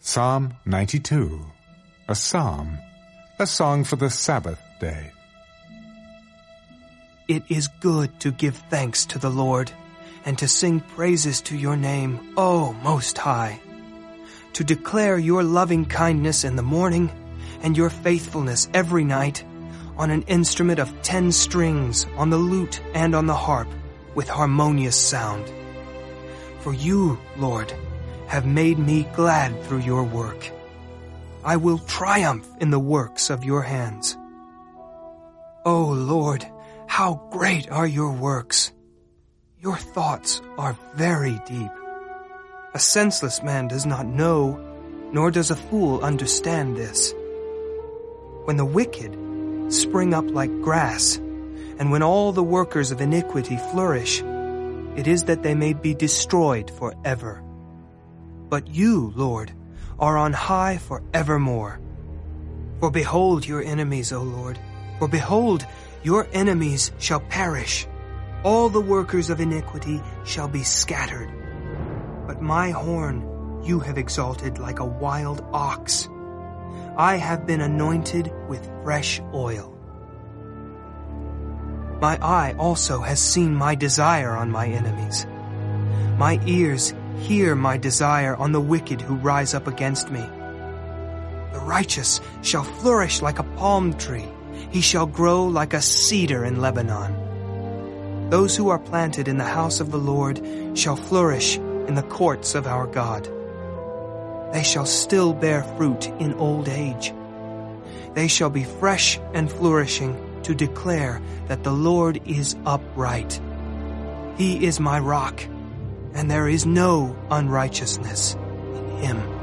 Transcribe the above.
Psalm 92, a psalm, a song for the Sabbath day. It is good to give thanks to the Lord and to sing praises to your name, O Most High. To declare your loving kindness in the morning and your faithfulness every night on an instrument of ten strings, on the lute and on the harp, with harmonious sound. For you, Lord, have made me glad through your work. I will triumph in the works of your hands. O Lord, how great are your works! Your thoughts are very deep. A senseless man does not know, nor does a fool understand this. When the wicked spring up like grass, and when all the workers of iniquity flourish, it is that they may be destroyed forever. But you, Lord, are on high for evermore. For behold your enemies, O Lord, for behold, your enemies shall perish. All the workers of iniquity shall be scattered. But my horn you have exalted like a wild ox. I have been anointed with fresh oil. My eye also has seen my desire on my enemies. My ears hear my desire on the wicked who rise up against me. The righteous shall flourish like a palm tree. He shall grow like a cedar in Lebanon. Those who are planted in the house of the Lord shall flourish in the courts of our God. They shall still bear fruit in old age. They shall be fresh and flourishing to declare that the Lord is upright. He is my rock, and there is no unrighteousness in him.